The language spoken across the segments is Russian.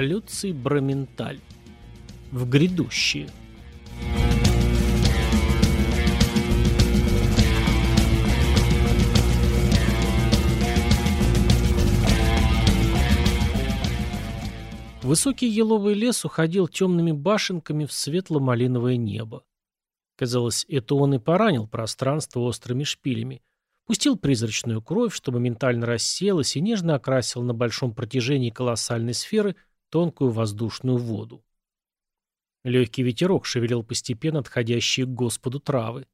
Люций Браменталь. В грядущее. Высокий еловый лес уходил темными башенками в светло-малиновое небо. Казалось, это он и поранил пространство острыми шпилями, пустил призрачную кровь, чтобы ментально рассеялась и нежно окрасил на большом протяжении колоссальной сферы тонкую воздушную воду. Легкий ветерок шевелил постепенно отходящие к Господу травы.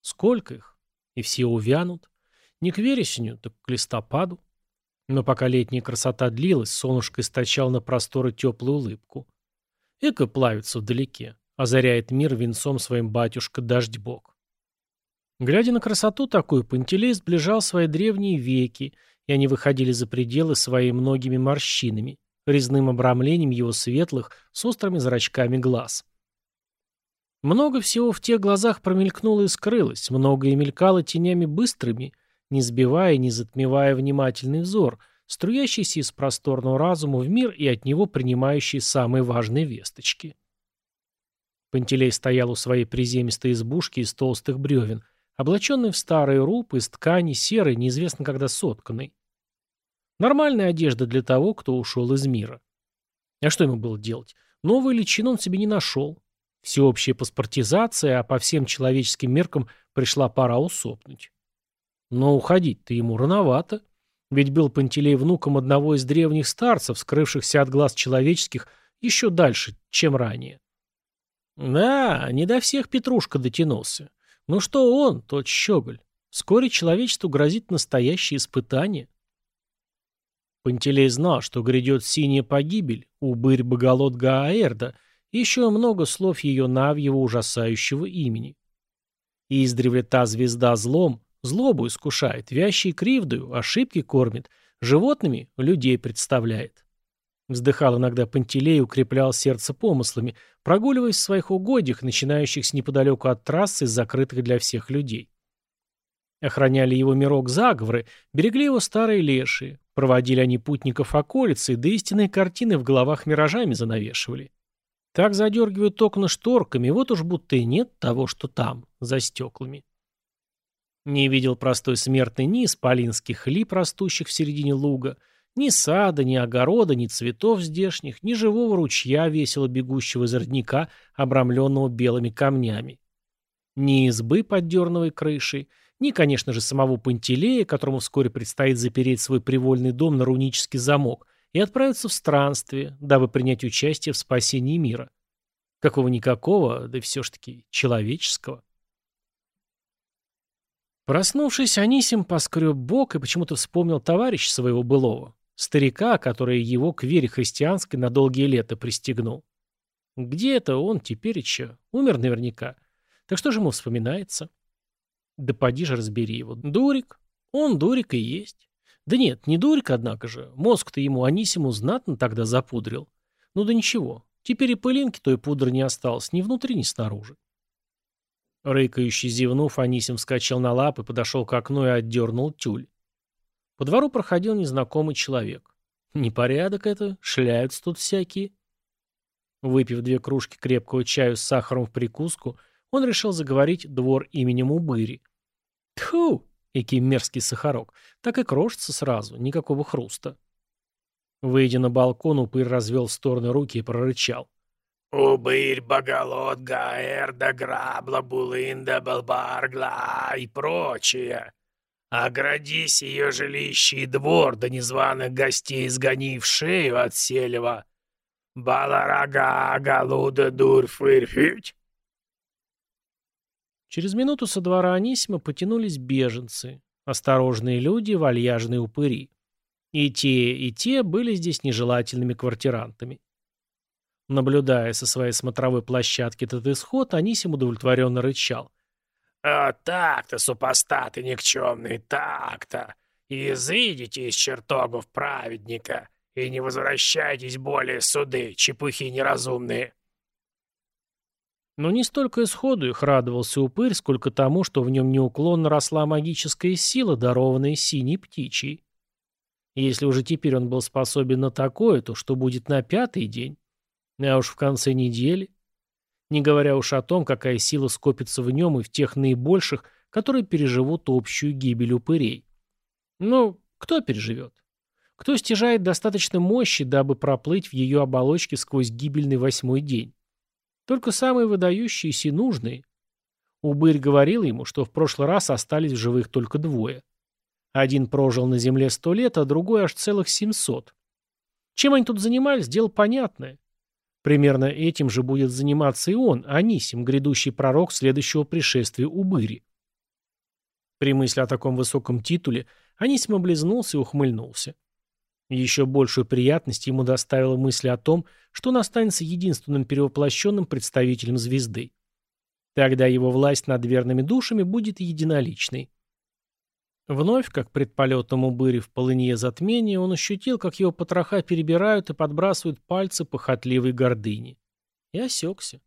Сколько их? И все увянут. Не к вересеню, так к листопаду. Но пока летняя красота длилась, солнышко источало на просторы теплую улыбку. Эко плавится вдалеке, озаряет мир венцом своим батюшка дождь бог. Глядя на красоту такую, Пантелей сближал свои древние веки, и они выходили за пределы своими многими морщинами, резным обрамлением его светлых, с острыми зрачками глаз. Много всего в тех глазах промелькнуло и скрылось, многое мелькало тенями быстрыми, не сбивая и не затмевая внимательный взор, струящийся из просторного разума в мир и от него принимающий самые важные весточки. Пантелей стоял у своей приземистой избушки из толстых бревен, облаченный в старые рупы из ткани, серой, неизвестно когда сотканной. Нормальная одежда для того, кто ушел из мира. А что ему было делать? Новую личину он себе не нашел. Всеобщая паспортизация, а по всем человеческим меркам пришла пора усопнуть. Но уходить-то ему рановато. Ведь был Пантелей внуком одного из древних старцев, скрывшихся от глаз человеческих еще дальше, чем ранее. Да, не до всех Петрушка дотянулся. Ну что он, тот щеголь? Вскоре человечеству грозит настоящее испытание. Пантелей знал, что грядет синяя погибель, убырь боголот Гааэрда и еще много слов ее Навьего ужасающего имени. Издревле та звезда злом, Злобу искушает, вящей кривдою, ошибки кормит, животными людей представляет. Вздыхал иногда Пантелей укреплял сердце помыслами, прогуливаясь в своих угодьях, начинающихся неподалеку от трассы, закрытых для всех людей. Охраняли его мирок заговоры, берегли его старые лешие, проводили они путников околицы, да истинные картины в головах миражами занавешивали. Так задергивают окна шторками, вот уж будто и нет того, что там, за стеклами. Не видел простой смертный ни исполинских лип, растущих в середине луга, ни сада, ни огорода, ни цветов здешних, ни живого ручья, весело бегущего из родника, обрамленного белыми камнями. Ни избы под дерновой крышей, ни, конечно же, самого Пантелея, которому вскоре предстоит запереть свой привольный дом на рунический замок и отправиться в странствие, дабы принять участие в спасении мира. Какого-никакого, да все ж таки человеческого. Проснувшись, Анисим поскреб бок и почему-то вспомнил товарища своего былого, старика, который его к вере христианской на долгие лета пристегнул. Где это он теперь еще? Умер наверняка. Так что же ему вспоминается? Да поди же разбери его. Дурик. Он дурик и есть. Да нет, не дурик, однако же. Мозг-то ему Анисиму знатно тогда запудрил. Ну да ничего. Теперь и пылинки той пудры не осталось ни внутри, ни снаружи. Рыкающий зевнув, Анисим вскочил на лапы, подошел к окну и отдернул тюль. По двору проходил незнакомый человек. Непорядок это, шляются тут всякие. Выпив две кружки крепкого чаю с сахаром в прикуску, он решил заговорить двор именем Убыри. Тьфу, який мерзкий сахарок, так и крошится сразу, никакого хруста. Выйдя на балкон, упырь развел в стороны руки и прорычал. Убырь, Боголот, Гаэр, да Грабла, Булында, Балбаргла и прочее. Оградись ее жилище и двор, да незваных гостей сгони в шею от селева. Баларага, Галуда, Дурфырфють. Через минуту со двора Анисима потянулись беженцы, осторожные люди, вальяжные упыри. И те, и те были здесь нежелательными квартирантами. Наблюдая со своей смотровой площадки этот исход, Анисим удовлетворенно рычал. «А так-то, супостаты никчемные, так-то! Изыдите из чертогов праведника и не возвращайтесь более суды, чепухи неразумные!» Но не столько исходу их радовался упырь, сколько тому, что в нем неуклонно росла магическая сила, дарованная синей птичьей. Если уже теперь он был способен на такое, то что будет на пятый день? А уж в конце недели? Не говоря уж о том, какая сила скопится в нем и в тех наибольших, которые переживут общую гибель упырей. Ну, кто переживет? Кто стяжает достаточно мощи, дабы проплыть в ее оболочке сквозь гибельный восьмой день? Только самые выдающиеся и нужные. Убырь говорил ему, что в прошлый раз остались в живых только двое. Один прожил на земле сто лет, а другой аж целых семьсот. Чем они тут занимались, дело понятное. Примерно этим же будет заниматься и он, Анисим, грядущий пророк следующего пришествия Убыри. При мысли о таком высоком титуле Анисим облизнулся и ухмыльнулся. Еще большую приятность ему доставила мысль о том, что он останется единственным перевоплощенным представителем звезды. Тогда его власть над верными душами будет единоличной. Вновь, как пред полетом убыри в полынье затмения, он ощутил, как его потроха перебирают и подбрасывают пальцы похотливой гордыни. И осекся.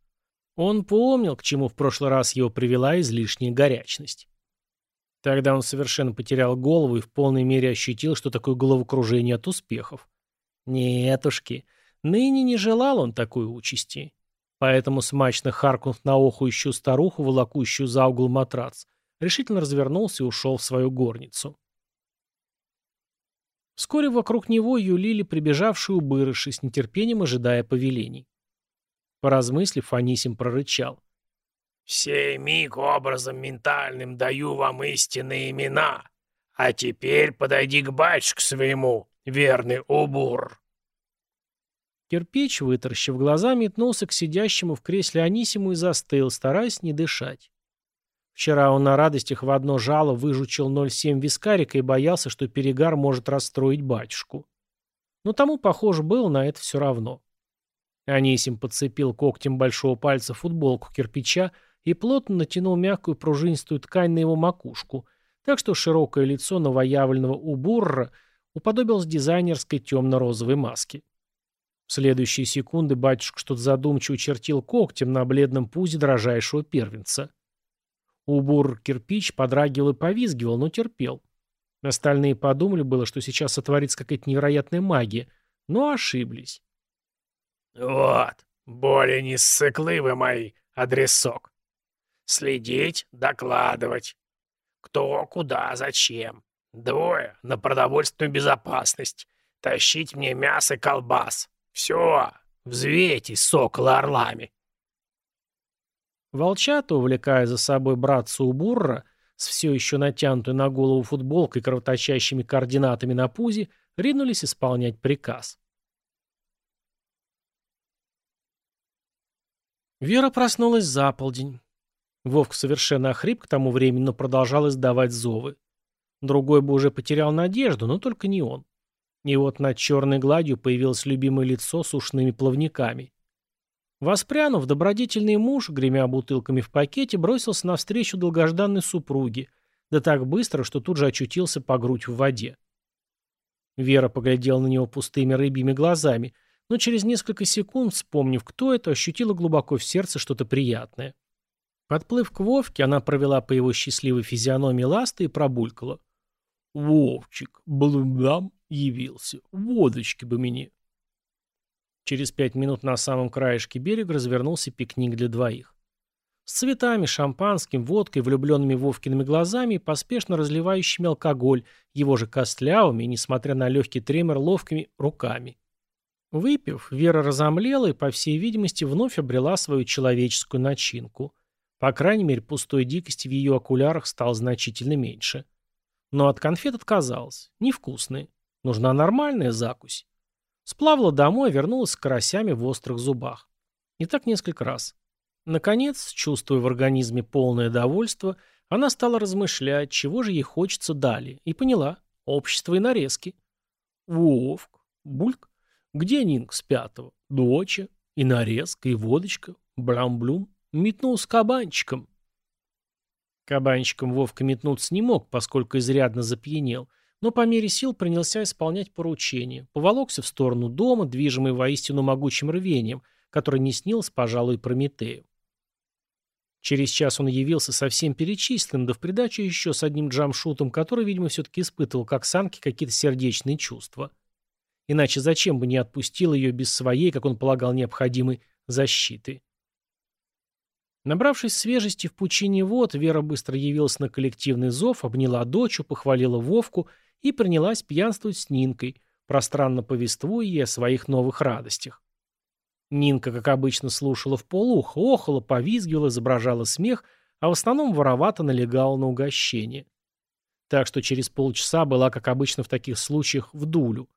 Он помнил, к чему в прошлый раз его привела излишняя горячность. Тогда он совершенно потерял голову и в полной мере ощутил, что такое головокружение от успехов. Нетушки, ныне не желал он такой участи. Поэтому, смачно харкнув на охующую старуху, волокущую за угол матрац, решительно развернулся и ушел в свою горницу. Вскоре вокруг него юлили прибежавшие убырыши, с нетерпением ожидая повелений. Поразмыслив, Анисим прорычал. «Сей миг образом ментальным даю вам истинные имена, а теперь подойди к батюшке своему, верный убур». Кирпич, вытаращив глаза, метнулся к сидящему в кресле Анисиму и застыл, стараясь не дышать. Вчера он на радостях в одно жало выжучил 0,7 вискарика и боялся, что перегар может расстроить батюшку. Но тому, похоже, было на это все равно. Анисим подцепил когтем большого пальца футболку кирпича и плотно натянул мягкую пружинистую ткань на его макушку, так что широкое лицо новоявленного убурра уподобилось дизайнерской темно-розовой маске. В следующие секунды батюшка что-то задумчиво чертил когтем на бледном пузе дрожайшего первенца. Убур-кирпич подрагивал и повизгивал, но терпел. Остальные подумали было, что сейчас сотворится какая-то невероятная магия, но ошиблись. «Вот, более не ссыклы вы мои, адресок. Следить, докладывать. Кто, куда, зачем. Двое на продовольственную безопасность. Тащить мне мясо и колбас. Все, взвейтесь, сокола орлами». Волчата, увлекая за собой братца Убурра, с все еще натянутой на голову футболкой кровоточащими координатами на пузе, ринулись исполнять приказ. Вера проснулась за полдень. Вовк совершенно охрип к тому времени, но продолжал издавать зовы. Другой бы уже потерял надежду, но только не он. И вот над черной гладью появилось любимое лицо с ушными плавниками. Воспрянув, добродетельный муж, гремя бутылками в пакете, бросился навстречу долгожданной супруге, да так быстро, что тут же очутился по грудь в воде. Вера поглядела на него пустыми рыбьими глазами, но через несколько секунд, вспомнив, кто это, ощутила глубоко в сердце что-то приятное. Подплыв к Вовке, она провела по его счастливой физиономии ласты и пробулькала. «Вовчик, блам явился, водочки бы мне». Через пять минут на самом краешке берега развернулся пикник для двоих. С цветами, шампанским, водкой, влюбленными Вовкиными глазами и поспешно разливающими алкоголь, его же костлявыми, несмотря на легкий тремор, ловкими руками. Выпив, Вера разомлела и, по всей видимости, вновь обрела свою человеческую начинку. По крайней мере, пустой дикости в ее окулярах стало значительно меньше. Но от конфет отказалась. Невкусные. Нужна нормальная закусь. Сплавала домой, вернулась с карасями в острых зубах. И так несколько раз. Наконец, чувствуя в организме полное довольство, она стала размышлять, чего же ей хочется далее, и поняла – общество и нарезки. Вовк, Бульк, где Нинг с пятого? Доча, и нарезка, и водочка, блям-блюм, метнул с кабанчиком. Кабанчиком Вовка метнуться не мог, поскольку изрядно запьянел – но по мере сил принялся исполнять поручения, поволокся в сторону дома, движимый воистину могучим рвением, которое не снилось, пожалуй, Прометею. Через час он явился совсем перечисленным, да в придачу еще с одним джамшутом, который, видимо, все-таки испытывал как Санки какие-то сердечные чувства. Иначе зачем бы не отпустил ее без своей, как он полагал, необходимой защиты? Набравшись свежести в пучине вод, Вера быстро явилась на коллективный зов, обняла дочь, похвалила Вовку и принялась пьянствовать с Нинкой, пространно повествуя ей о своих новых радостях. Нинка, как обычно, слушала в полух, охала, повизгивала, изображала смех, а в основном воровато налегала на угощение. Так что через полчаса была, как обычно в таких случаях, в дулю.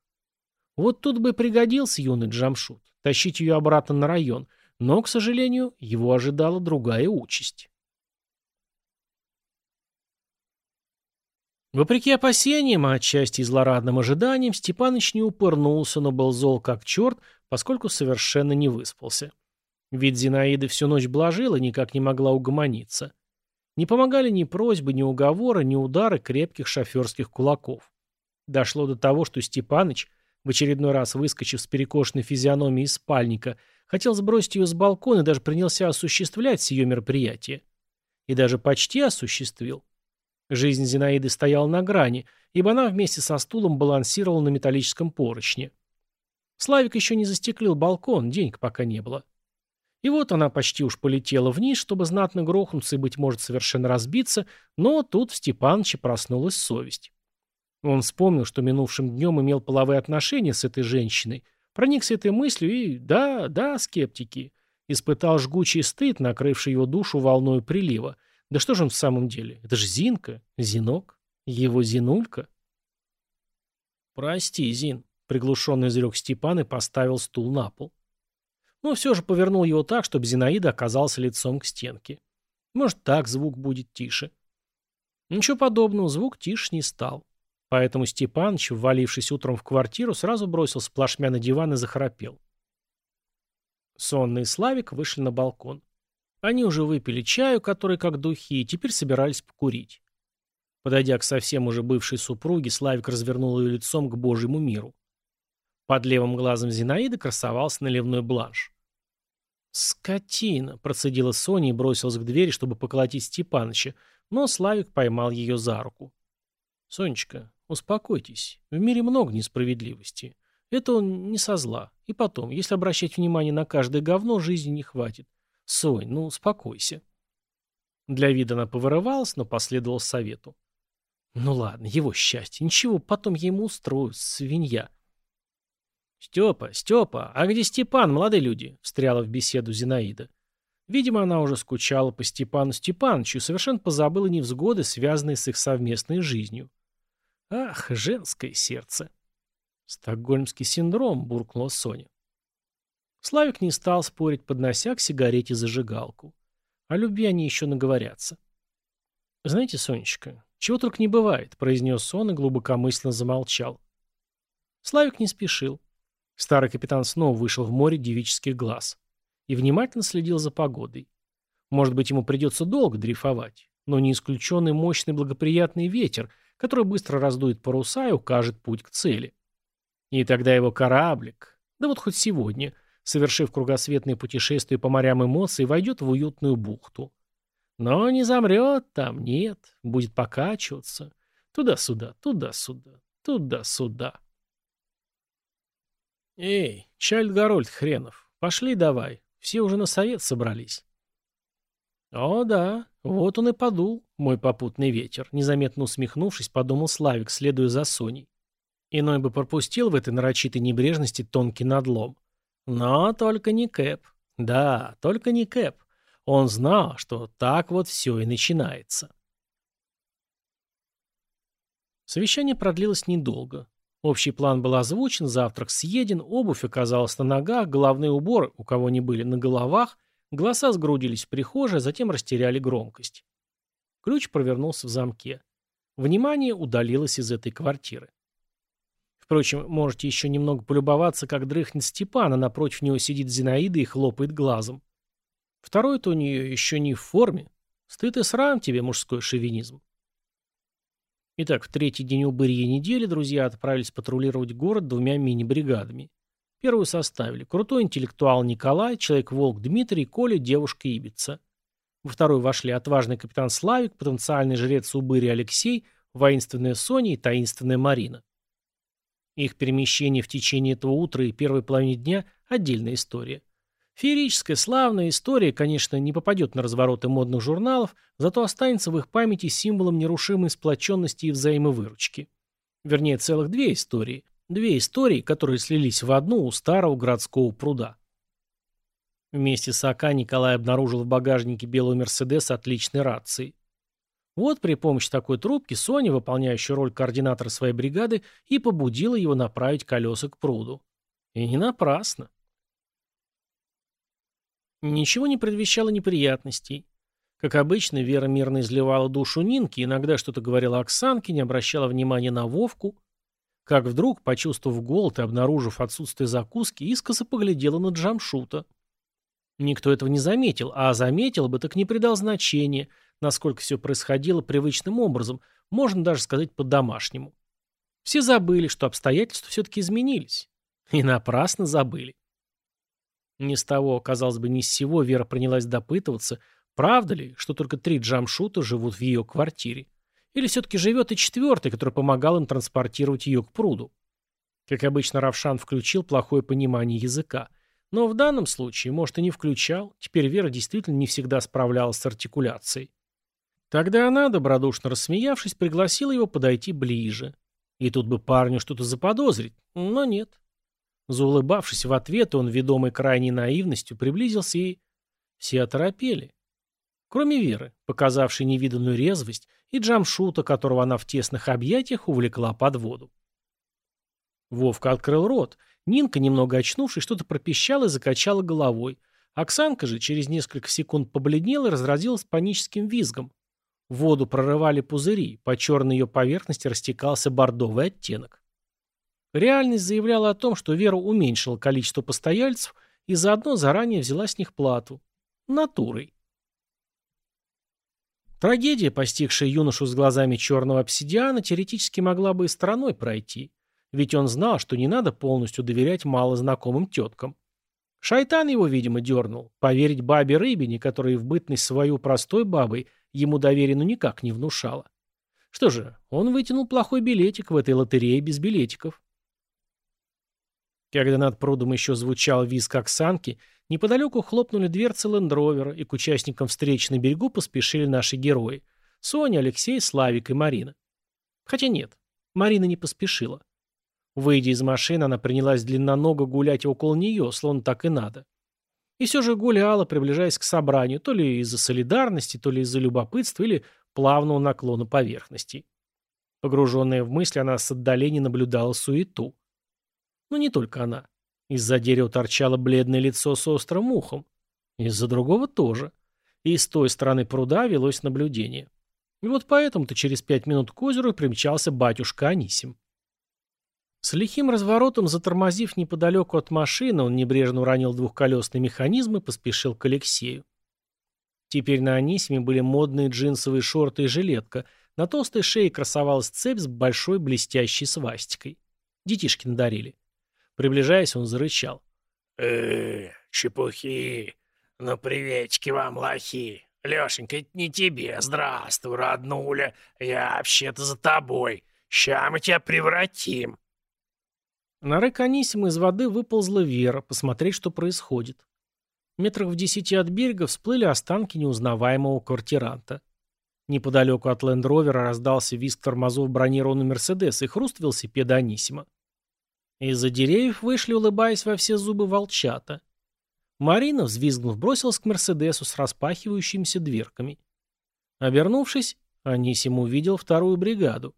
Вот тут бы пригодился юный Джамшут, тащить ее обратно на район, но, к сожалению, его ожидала другая участь. Вопреки опасениям, а отчасти и злорадным ожиданиям, Степаныч не упырнулся, но был зол как черт, поскольку совершенно не выспался. Ведь Зинаида всю ночь блажила никак не могла угомониться. Не помогали ни просьбы, ни уговоры, ни удары крепких шоферских кулаков. Дошло до того, что Степаныч, в очередной раз выскочив с перекошенной физиономией из спальника, хотел сбросить ее с балкона и даже принялся осуществлять сие мероприятие. И даже почти осуществил. Жизнь Зинаиды стояла на грани, ибо она вместе со стулом балансировала на металлическом поручне. Славик еще не застеклил балкон, денег пока не было. И вот она почти уж полетела вниз, чтобы знатно грохнуться и, быть может, совершенно разбиться, но тут в Степаныче проснулась совесть. Он вспомнил, что минувшим днем имел половые отношения с этой женщиной, проникся этой мыслью и, да, да, скептики, испытал жгучий стыд, накрывший его душу волной прилива, да что же он в самом деле? Это же Зинка, Зинок, его Зинулька. Прости, Зин, приглушенно изрек Степан и поставил стул на пол. Но все же повернул его так, чтобы Зинаида оказался лицом к стенке. Может, так звук будет тише. Ничего подобного, звук тише не стал. Поэтому Степаныч, ввалившись утром в квартиру, сразу бросился плашмя на диван и захрапел. Сонный Славик вышли на балкон. Они уже выпили чаю, который как духи, и теперь собирались покурить. Подойдя к совсем уже бывшей супруге, Славик развернул ее лицом к божьему миру. Под левым глазом Зинаиды красовался наливной бланш. «Скотина!» – процедила Соня и бросилась к двери, чтобы поколотить Степаныча, но Славик поймал ее за руку. «Сонечка, успокойтесь. В мире много несправедливости. Это он не со зла. И потом, если обращать внимание на каждое говно, жизни не хватит. Сонь, ну успокойся. Для вида она повырывалась, но последовал совету. Ну ладно, его счастье. Ничего, потом я ему устрою, свинья. Степа, Степа, а где Степан, молодые люди? Встряла в беседу Зинаида. Видимо, она уже скучала по Степану Степановичу и совершенно позабыла невзгоды, связанные с их совместной жизнью. Ах, женское сердце. Стокгольмский синдром, буркнула Соня. Славик не стал спорить, поднося к сигарете зажигалку. О любви они еще наговорятся. «Знаете, Сонечка, чего только не бывает», — произнес он и глубокомысленно замолчал. Славик не спешил. Старый капитан снова вышел в море девических глаз и внимательно следил за погодой. Может быть, ему придется долго дрейфовать, но не исключенный мощный благоприятный ветер, который быстро раздует паруса и укажет путь к цели. И тогда его кораблик, да вот хоть сегодня, совершив кругосветное путешествие по морям эмоций, войдет в уютную бухту. Но не замрет там, нет, будет покачиваться. Туда-сюда, туда-сюда, туда-сюда. Эй, Чайльд Гарольд хренов, пошли давай, все уже на совет собрались. О да, вот он и подул, мой попутный ветер, незаметно усмехнувшись, подумал Славик, следуя за Соней. Иной бы пропустил в этой нарочитой небрежности тонкий надлом. Но только не Кэп. Да, только не Кэп. Он знал, что так вот все и начинается. Совещание продлилось недолго. Общий план был озвучен, завтрак съеден, обувь оказалась на ногах, головные уборы, у кого не были, на головах, голоса сгрудились в прихожей, затем растеряли громкость. Ключ провернулся в замке. Внимание удалилось из этой квартиры. Впрочем, можете еще немного полюбоваться, как дрыхнет Степан, а напротив него сидит Зинаида и хлопает глазом. Второй-то у нее еще не в форме. Стыд и срам тебе, мужской шовинизм. Итак, в третий день убырья недели друзья отправились патрулировать город двумя мини-бригадами. Первую составили крутой интеллектуал Николай, человек-волк Дмитрий, Коля, девушка Ибица. Во второй вошли отважный капитан Славик, потенциальный жрец Убыри Алексей, воинственная Соня и таинственная Марина. Их перемещение в течение этого утра и первой половины дня – отдельная история. Феерическая, славная история, конечно, не попадет на развороты модных журналов, зато останется в их памяти символом нерушимой сплоченности и взаимовыручки. Вернее, целых две истории. Две истории, которые слились в одну у старого городского пруда. Вместе с АК Николай обнаружил в багажнике белого Мерседес отличной рации. Вот при помощи такой трубки Соня, выполняющая роль координатора своей бригады, и побудила его направить колеса к пруду. И не напрасно. Ничего не предвещало неприятностей. Как обычно, Вера мирно изливала душу Нинки, иногда что-то говорила Оксанке, не обращала внимания на Вовку. Как вдруг, почувствовав голод и обнаружив отсутствие закуски, искоса поглядела на Джамшута. Никто этого не заметил, а заметил бы, так не придал значения, насколько все происходило привычным образом, можно даже сказать по-домашнему. Все забыли, что обстоятельства все-таки изменились. И напрасно забыли. Ни с того, казалось бы, ни с сего Вера принялась допытываться, правда ли, что только три джамшута живут в ее квартире. Или все-таки живет и четвертый, который помогал им транспортировать ее к пруду. Как обычно, Равшан включил плохое понимание языка – но в данном случае, может, и не включал. Теперь Вера действительно не всегда справлялась с артикуляцией. Тогда она, добродушно рассмеявшись, пригласила его подойти ближе. И тут бы парню что-то заподозрить, но нет. Заулыбавшись в ответ, он, ведомый крайней наивностью, приблизился и... Все оторопели. Кроме Веры, показавшей невиданную резвость, и Джамшута, которого она в тесных объятиях увлекла под воду. Вовка открыл рот — Нинка, немного очнувшись, что-то пропищала и закачала головой. Оксанка же через несколько секунд побледнела и разразилась паническим визгом. Воду прорывали пузыри, по черной ее поверхности растекался бордовый оттенок. Реальность заявляла о том, что Вера уменьшила количество постояльцев и заодно заранее взяла с них плату. Натурой. Трагедия, постигшая юношу с глазами черного обсидиана, теоретически могла бы и стороной пройти. Ведь он знал, что не надо полностью доверять малознакомым теткам. Шайтан его, видимо, дернул. Поверить бабе Рыбине, которая в бытность свою простой бабой ему доверие ну никак не внушала. Что же, он вытянул плохой билетик в этой лотерее без билетиков. Когда над прудом еще звучал визг Оксанки, неподалеку хлопнули дверцы лендровера, и к участникам встречи на берегу поспешили наши герои. Соня, Алексей, Славик и Марина. Хотя нет, Марина не поспешила. Выйдя из машины, она принялась длинноного гулять около нее, словно так и надо. И все же гуляла, приближаясь к собранию, то ли из-за солидарности, то ли из-за любопытства, или плавного наклона поверхности. Погруженная в мысли, она с отдаления наблюдала суету. Но не только она. Из-за дерева торчало бледное лицо с острым ухом. Из-за другого тоже. И с той стороны пруда велось наблюдение. И вот поэтому-то через пять минут к озеру примчался батюшка Анисим. С лихим разворотом, затормозив неподалеку от машины, он небрежно уронил двухколесный механизм и поспешил к Алексею. Теперь на Анисиме были модные джинсовые шорты и жилетка. На толстой шее красовалась цепь с большой блестящей свастикой. Детишки надарили. Приближаясь, он зарычал. э чепухи. Ну, приветики вам, лохи. Лешенька, это не тебе. Здравствуй, роднуля. Я вообще-то за тобой. Ща мы тебя превратим. На рык Анисима из воды выползла Вера, посмотреть, что происходит. Метрах в десяти от берега всплыли останки неузнаваемого квартиранта. Неподалеку от лендровера раздался визг тормозов бронированного Мерседеса и хруст велосипеда Анисима. Из-за деревьев вышли, улыбаясь во все зубы, волчата. Марина, взвизгнув, бросилась к Мерседесу с распахивающимися дверками. Обернувшись, Анисим увидел вторую бригаду.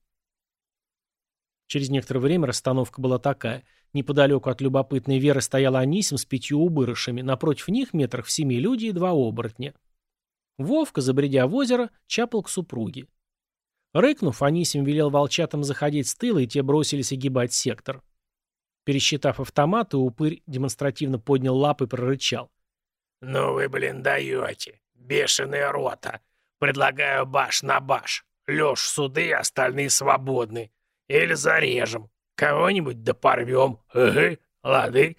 Через некоторое время расстановка была такая. Неподалеку от любопытной Веры стоял Анисим с пятью убырышами, напротив них метрах в семи люди и два оборотня. Вовка, забредя в озеро, чапал к супруге. Рыкнув, Анисим велел волчатам заходить с тыла, и те бросились огибать сектор. Пересчитав автоматы, упырь демонстративно поднял лапы и прорычал. «Ну вы, блин, даете. Бешеная рота. Предлагаю баш на баш. Лёш суды, остальные свободны. Или зарежем. Кого-нибудь да порвем. Ага, лады?»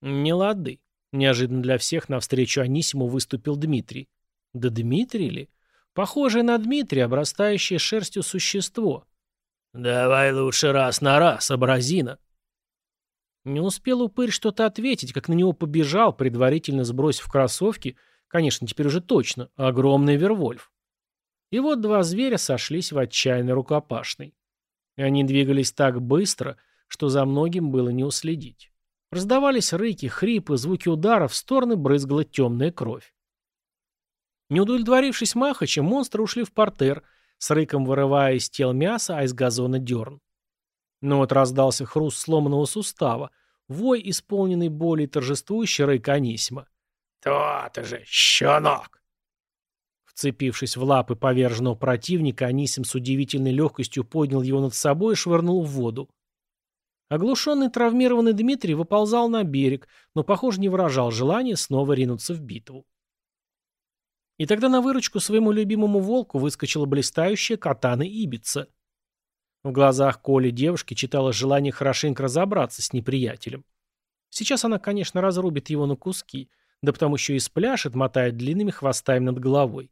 «Не лады». Неожиданно для всех навстречу Анисиму выступил Дмитрий. Да Дмитрий ли? Похожее на Дмитрия, обрастающее шерстью существо. «Давай лучше раз на раз, абразина». Не успел упырь что-то ответить, как на него побежал, предварительно сбросив кроссовки, конечно, теперь уже точно, огромный Вервольф. И вот два зверя сошлись в отчаянной рукопашной. И они двигались так быстро, что за многим было не уследить. Раздавались рыки, хрипы, звуки ударов, в стороны брызгала темная кровь. Не удовлетворившись Махачем, монстры ушли в портер, с рыком вырывая из тел мяса, а из газона дерн. Но вот раздался хруст сломанного сустава, вой, исполненный боли и торжествующий рык Анисима. «То-то же, щенок!» Вцепившись в лапы поверженного противника, Анисим с удивительной легкостью поднял его над собой и швырнул в воду. Оглушенный травмированный Дмитрий выползал на берег, но, похоже, не выражал желания снова ринуться в битву. И тогда на выручку своему любимому волку выскочила блистающая катана Ибица. В глазах Коли девушки читала желание хорошенько разобраться с неприятелем. Сейчас она, конечно, разрубит его на куски, да потому еще и спляшет, мотая длинными хвостами над головой.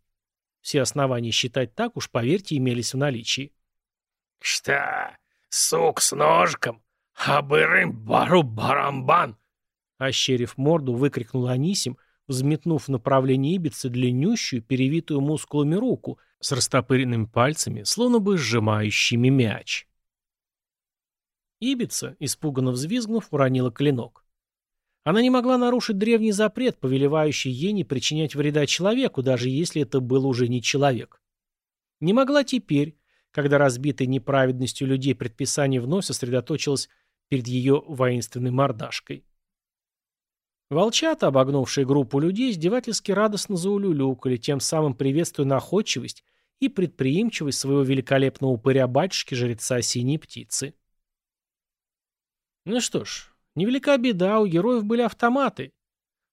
Все основания считать так уж, поверьте, имелись в наличии. «Что? Сук с ножком? Абырым бару барамбан!» Ощерив морду, выкрикнул Анисим, взметнув в направлении Ибицы длиннющую, перевитую мускулами руку с растопыренными пальцами, словно бы сжимающими мяч. Ибица, испуганно взвизгнув, уронила клинок. Она не могла нарушить древний запрет, повелевающий ей не причинять вреда человеку, даже если это был уже не человек. Не могла теперь, когда разбитая неправедностью людей предписание вновь сосредоточилось перед ее воинственной мордашкой. Волчата, обогнувшие группу людей, издевательски радостно заулюлюкали, тем самым приветствуя находчивость и предприимчивость своего великолепного упыря-батюшки-жреца синей птицы. Ну что ж, невелика беда, у героев были автоматы.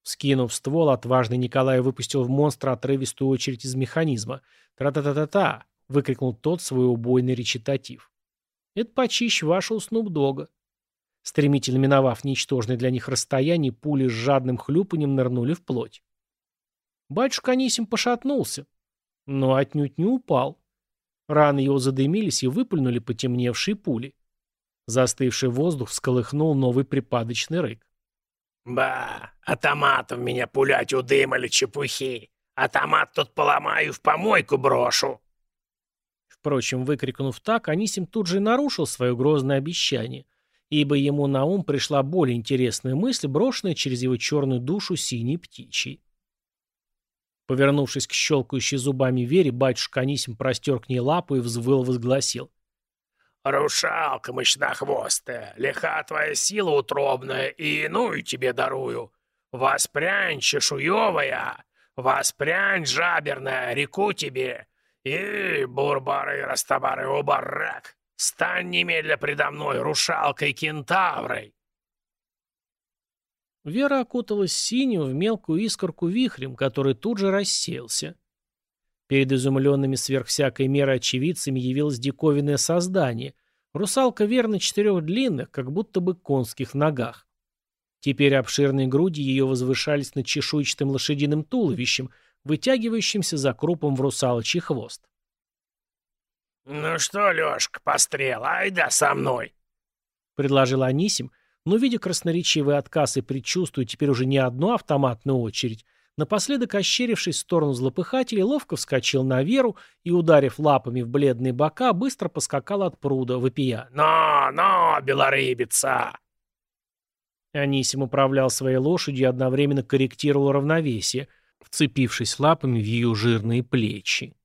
Скинув ствол, отважный Николай выпустил в монстра отрывистую очередь из механизма. «Тра-та-та-та-та!» — выкрикнул тот свой убойный речитатив. «Это почище вашего Снупдога. Стремительно миновав ничтожное для них расстояние, пули с жадным хлюпанием нырнули в плоть. Батюшка Анисим пошатнулся, но отнюдь не упал. Раны его задымились и выпульнули потемневшие пули. Застывший воздух всколыхнул новый припадочный рык. «Ба, автоматом меня пулять удымали чепухи. Автомат тут поломаю в помойку брошу». Впрочем, выкрикнув так, Анисим тут же нарушил свое грозное обещание ибо ему на ум пришла более интересная мысль, брошенная через его черную душу синей птичьей. Повернувшись к щелкающей зубами Вере, батюшка Анисим простер к ней лапу и взвыл возгласил. «Рушалка мощнохвостая, лиха твоя сила утробная, и иную тебе дарую. Воспрянь чешуевая, воспрянь жаберная, реку тебе, и бурбары растабары убарак, Стань немедля предо мной, рушалкой кентаврой!» Вера окуталась синим в мелкую искорку вихрем, который тут же рассеялся. Перед изумленными сверх всякой меры очевидцами явилось диковинное создание. Русалка верно четырех длинных, как будто бы конских ногах. Теперь обширные груди ее возвышались над чешуйчатым лошадиным туловищем, вытягивающимся за крупом в русалочий хвост. «Ну что, Лёшка, пострел, айда со мной!» — предложил Анисим, но, видя красноречивый отказ и предчувствуя теперь уже не одну автоматную очередь, напоследок ощерившись в сторону злопыхателей, ловко вскочил на Веру и, ударив лапами в бледные бока, быстро поскакал от пруда, вопия. «Но, но, белорыбица!» Анисим управлял своей лошадью и одновременно корректировал равновесие, вцепившись лапами в ее жирные плечи.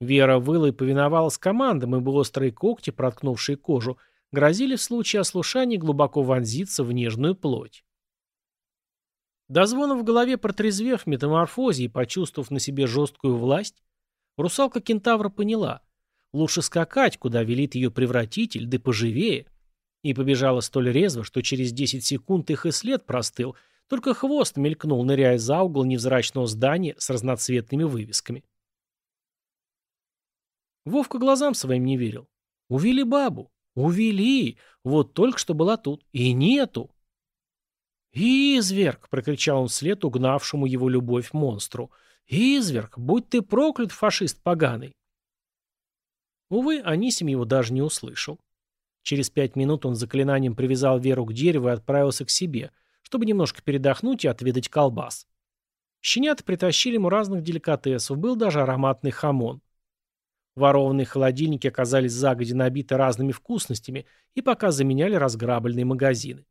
Вера выла и повиновалась командам, ибо острые когти, проткнувшие кожу, грозили в случае ослушания глубоко вонзиться в нежную плоть. До звона в голове протрезвев метаморфозе и почувствовав на себе жесткую власть, русалка кентавра поняла, лучше скакать, куда велит ее превратитель, да поживее, и побежала столь резво, что через 10 секунд их и след простыл, только хвост мелькнул, ныряя за угол невзрачного здания с разноцветными вывесками. Вовка глазам своим не верил. Увели бабу. Увели. Вот только что была тут. И нету. «Изверг!» — прокричал он вслед угнавшему его любовь монстру. «Изверг, будь ты проклят, фашист поганый!» Увы, Анисим его даже не услышал. Через пять минут он заклинанием привязал Веру к дереву и отправился к себе, чтобы немножко передохнуть и отведать колбас. Щенята притащили ему разных деликатесов, был даже ароматный хамон. Ворованные холодильники оказались загоди набиты разными вкусностями и пока заменяли разграбленные магазины.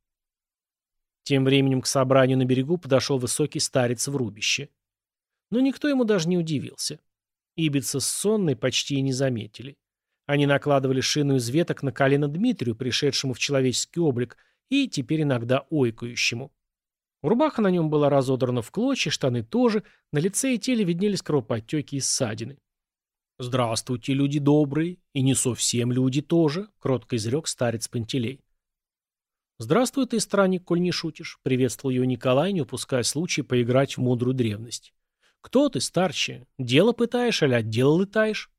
Тем временем к собранию на берегу подошел высокий старец в рубище. Но никто ему даже не удивился. Ибица с сонной почти и не заметили. Они накладывали шину из веток на колено Дмитрию, пришедшему в человеческий облик, и теперь иногда ойкающему. Рубаха на нем была разодрана в клочья, штаны тоже, на лице и теле виднелись кровоподтеки и ссадины. «Здравствуйте, люди добрые, и не совсем люди тоже», — кротко изрек старец Пантелей. «Здравствуй ты, странник, коль не шутишь», — приветствовал ее Николай, не упуская случая поиграть в мудрую древность. «Кто ты, старче? Дело пытаешь, аля дело летаешь?»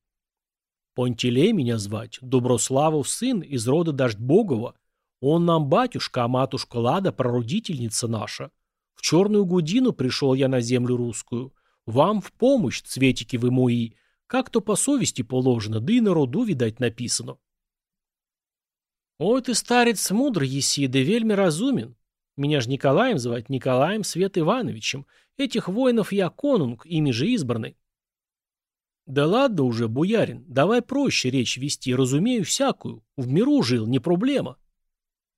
Понтелей меня звать, Доброславов сын из рода Дождь Богова. Он нам батюшка, а матушка Лада прародительница наша. В черную гудину пришел я на землю русскую. Вам в помощь, цветики вы мои, как то по совести положено, да и на роду, видать, написано. Ой, ты, старец, мудрый еси, да вельми разумен. Меня ж Николаем звать, Николаем Свет Ивановичем. Этих воинов я конунг, ими же избранный. «Да ладно уже, буярин, давай проще речь вести, разумею всякую. В миру жил, не проблема».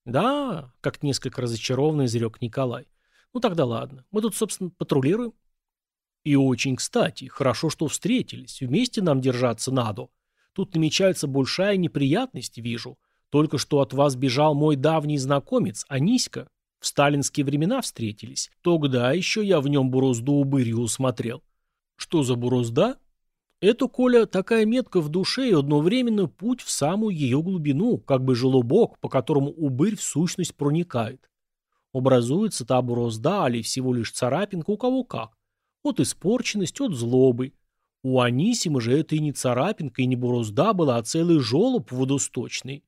«Да», — как несколько разочарованно изрек Николай. «Ну тогда ладно, мы тут, собственно, патрулируем». «И очень кстати, хорошо, что встретились, вместе нам держаться надо. Тут намечается большая неприятность, вижу. Только что от вас бежал мой давний знакомец, Аниська. В сталинские времена встретились. Тогда еще я в нем бурозду убырью усмотрел». «Что за бурозда?» Это, Коля, такая метка в душе и одновременно путь в самую ее глубину, как бы желобок, по которому убырь в сущность проникает. Образуется та борозда, али всего лишь царапинка, у кого как. От испорченности, от злобы. У Анисима же это и не царапинка, и не борозда была, а целый желоб водосточный.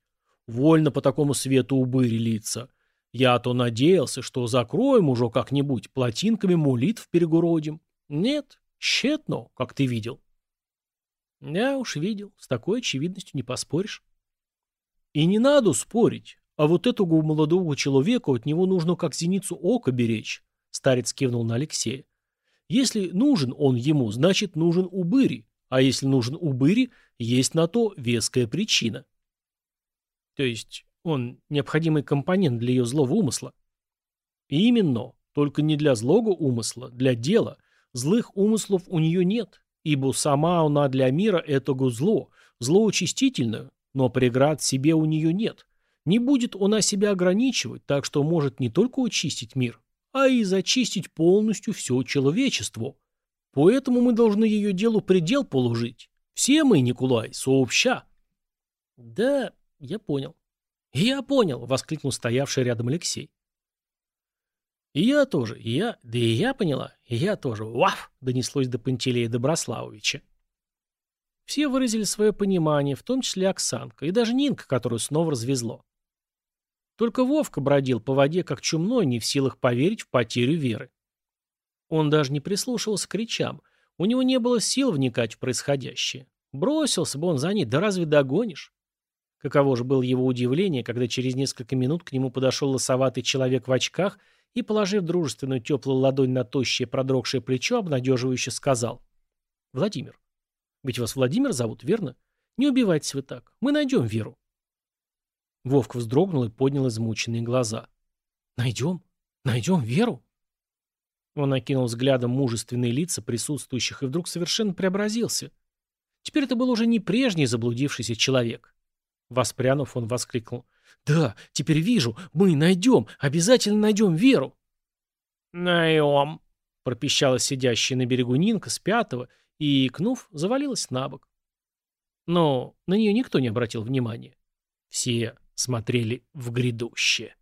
Вольно по такому свету убыри литься. Я-то надеялся, что закроем уже как-нибудь, плотинками молитв перегородим. Нет, тщетно, как ты видел. Я уж видел, с такой очевидностью не поспоришь. И не надо спорить, а вот этого молодого человека от него нужно как зеницу ока беречь, старец кивнул на Алексея. Если нужен он ему, значит нужен убыри, а если нужен убыри, есть на то веская причина. То есть он необходимый компонент для ее злого умысла. Именно, только не для злого умысла, для дела. Злых умыслов у нее нет. Ибо сама она для мира – это зло, зло участительное, но преград себе у нее нет. Не будет она себя ограничивать, так что может не только очистить мир, а и зачистить полностью все человечество. Поэтому мы должны ее делу предел положить. Все мы, Николай, сообща. Да, я понял. Я понял, воскликнул стоявший рядом Алексей. И я тоже, и я, да и я поняла, и я тоже. Ваф! Донеслось до Пантелея Доброславовича. Все выразили свое понимание, в том числе Оксанка, и даже Нинка, которую снова развезло. Только Вовка бродил по воде как чумной, не в силах поверить в потерю веры. Он даже не прислушивался к речам, у него не было сил вникать в происходящее. Бросился бы он за ней, да разве догонишь? Каково же было его удивление, когда через несколько минут к нему подошел лосоватый человек в очках и, положив дружественную теплую ладонь на тощее продрогшее плечо, обнадеживающе сказал. «Владимир, ведь вас Владимир зовут, верно? Не убивайтесь вы так. Мы найдем Веру». Вовка вздрогнул и поднял измученные глаза. «Найдем? Найдем Веру?» Он окинул взглядом мужественные лица присутствующих и вдруг совершенно преобразился. Теперь это был уже не прежний заблудившийся человек. Воспрянув, он воскликнул. «Да, теперь вижу, мы найдем, обязательно найдем Веру». «Найдем», — пропищала сидящая на берегу Нинка с пятого и, икнув, завалилась на бок. Но на нее никто не обратил внимания. Все смотрели в грядущее.